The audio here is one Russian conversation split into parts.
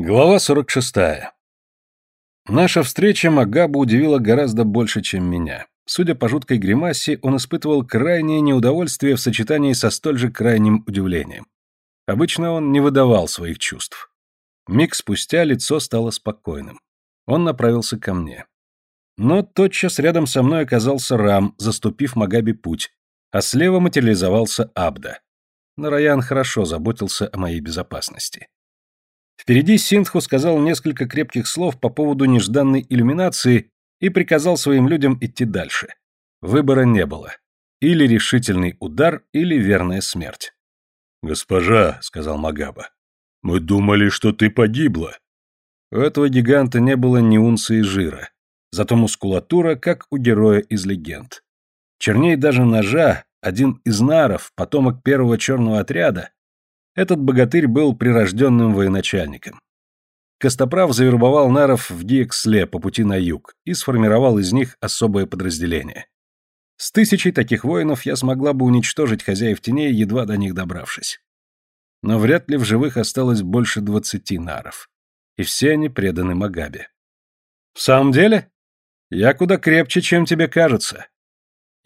Глава 46. Наша встреча Магабу удивила гораздо больше, чем меня. Судя по жуткой гримасе, он испытывал крайнее неудовольствие в сочетании со столь же крайним удивлением. Обычно он не выдавал своих чувств. Миг спустя лицо стало спокойным. Он направился ко мне. Но тотчас рядом со мной оказался Рам, заступив Магаби путь, а слева материализовался Абда. Нараян хорошо заботился о моей безопасности. Впереди Синтху сказал несколько крепких слов по поводу нежданной иллюминации и приказал своим людям идти дальше. Выбора не было. Или решительный удар, или верная смерть. «Госпожа», — сказал Магаба, — «мы думали, что ты погибла». У этого гиганта не было ни унции жира, зато мускулатура, как у героя из легенд. Черней даже ножа, один из наров, потомок первого черного отряда, этот богатырь был прирожденным военачальником. Костоправ завербовал наров в Гиексле по пути на юг и сформировал из них особое подразделение. С тысячей таких воинов я смогла бы уничтожить хозяев теней, едва до них добравшись. Но вряд ли в живых осталось больше двадцати наров. И все они преданы Магабе. В самом деле? Я куда крепче, чем тебе кажется.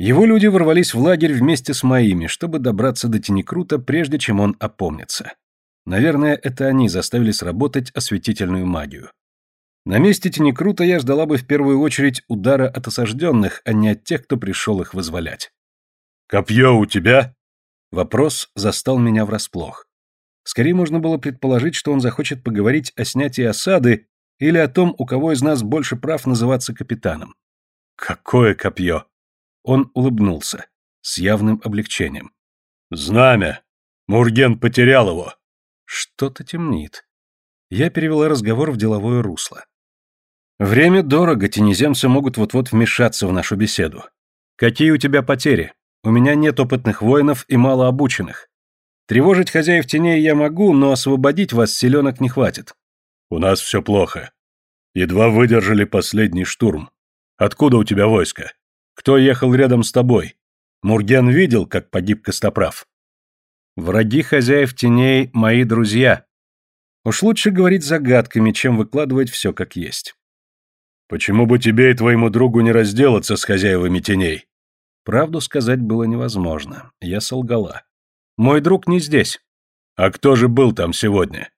Его люди ворвались в лагерь вместе с моими, чтобы добраться до Тенекрута, прежде чем он опомнится. Наверное, это они заставили сработать осветительную магию. На месте Тенекрута я ждала бы в первую очередь удара от осажденных, а не от тех, кто пришел их вызволять. «Копье у тебя?» Вопрос застал меня врасплох. Скорее можно было предположить, что он захочет поговорить о снятии осады или о том, у кого из нас больше прав называться капитаном. «Какое копье?» Он улыбнулся. С явным облегчением. «Знамя! Мурген потерял его!» Что-то темнит. Я перевела разговор в деловое русло. «Время дорого, тенеземцы могут вот-вот вмешаться в нашу беседу. Какие у тебя потери? У меня нет опытных воинов и мало обученных. Тревожить хозяев теней я могу, но освободить вас селенок не хватит». «У нас все плохо. Едва выдержали последний штурм. Откуда у тебя войско?» Кто ехал рядом с тобой? Мурген видел, как погиб Костоправ? Враги хозяев теней – мои друзья. Уж лучше говорить загадками, чем выкладывать все как есть. Почему бы тебе и твоему другу не разделаться с хозяевами теней? Правду сказать было невозможно. Я солгала. Мой друг не здесь. А кто же был там сегодня?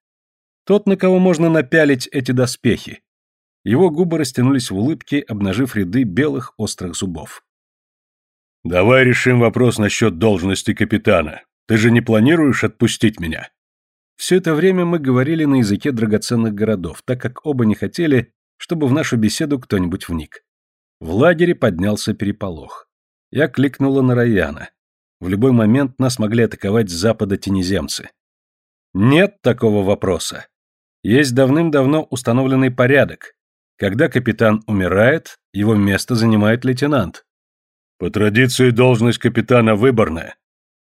Тот, на кого можно напялить эти доспехи. Его губы растянулись в улыбке, обнажив ряды белых острых зубов. «Давай решим вопрос насчет должности капитана. Ты же не планируешь отпустить меня?» Все это время мы говорили на языке драгоценных городов, так как оба не хотели, чтобы в нашу беседу кто-нибудь вник. В лагере поднялся переполох. Я кликнула на Раяна. В любой момент нас могли атаковать с запада тенеземцы. Нет такого вопроса. Есть давным-давно установленный порядок, когда капитан умирает, его место занимает лейтенант. По традиции должность капитана выборная.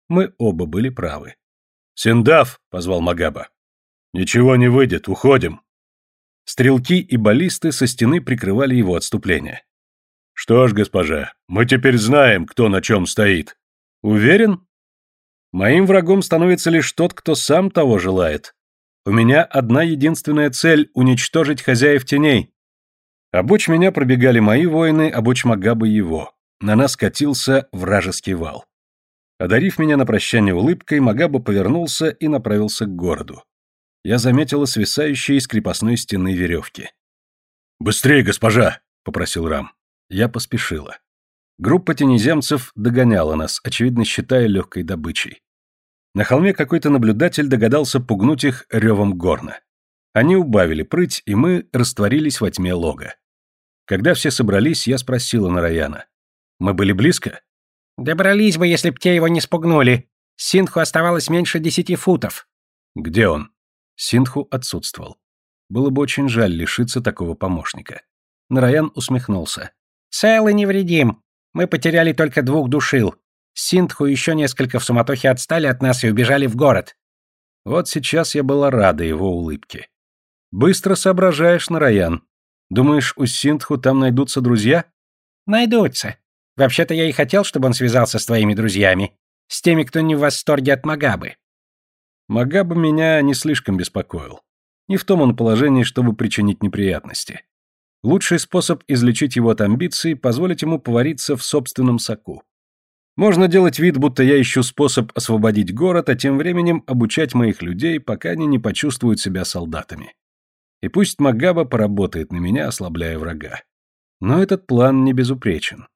Мы оба были правы. «Синдав!» — позвал Магаба. «Ничего не выйдет, уходим». Стрелки и баллисты со стены прикрывали его отступление. «Что ж, госпожа, мы теперь знаем, кто на чем стоит». «Уверен?» «Моим врагом становится лишь тот, кто сам того желает. У меня одна единственная цель — уничтожить хозяев теней. Обочь меня пробегали мои воины, обочь Магаба его. На нас катился вражеский вал. Одарив меня на прощание улыбкой, Магаба повернулся и направился к городу. Я заметила свисающие из крепостной стены веревки. «Быстрее, госпожа!» — попросил Рам. Я поспешила. Группа тенеземцев догоняла нас, очевидно считая легкой добычей. На холме какой-то наблюдатель догадался пугнуть их ревом горна. Они убавили прыть, и мы растворились во тьме лога. Когда все собрались, я спросила Нараяна. «Мы были близко?» «Добрались бы, если б те его не спугнули. Синху оставалось меньше десяти футов». «Где он?» Синху отсутствовал. Было бы очень жаль лишиться такого помощника. Нараян усмехнулся. «Цел и невредим. Мы потеряли только двух душил. Синтху еще несколько в суматохе отстали от нас и убежали в город». Вот сейчас я была рада его улыбке. «Быстро соображаешь, Нараян. Думаешь, у Синтху там найдутся друзья? Найдутся. Вообще-то я и хотел, чтобы он связался с твоими друзьями. С теми, кто не в восторге от Магабы. Магаба меня не слишком беспокоил. Не в том он положении, чтобы причинить неприятности. Лучший способ излечить его от амбиций – позволить ему повариться в собственном соку. Можно делать вид, будто я ищу способ освободить город, а тем временем обучать моих людей, пока они не почувствуют себя солдатами. И пусть Магаба поработает на меня, ослабляя врага. Но этот план не безупречен.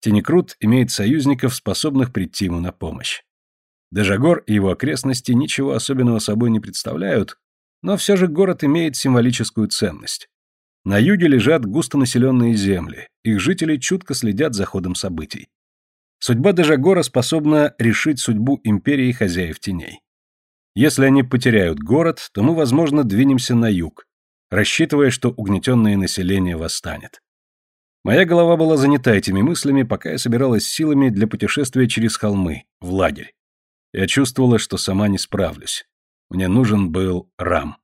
Тенекрут имеет союзников, способных прийти ему на помощь. Дежагор и его окрестности ничего особенного собой не представляют, но все же город имеет символическую ценность. На юге лежат густонаселенные земли, их жители чутко следят за ходом событий. Судьба Дежагора способна решить судьбу империи хозяев теней. Если они потеряют город, то мы, возможно, двинемся на юг, рассчитывая, что угнетенное население восстанет. Моя голова была занята этими мыслями, пока я собиралась силами для путешествия через холмы, в лагерь. Я чувствовала, что сама не справлюсь. Мне нужен был Рам.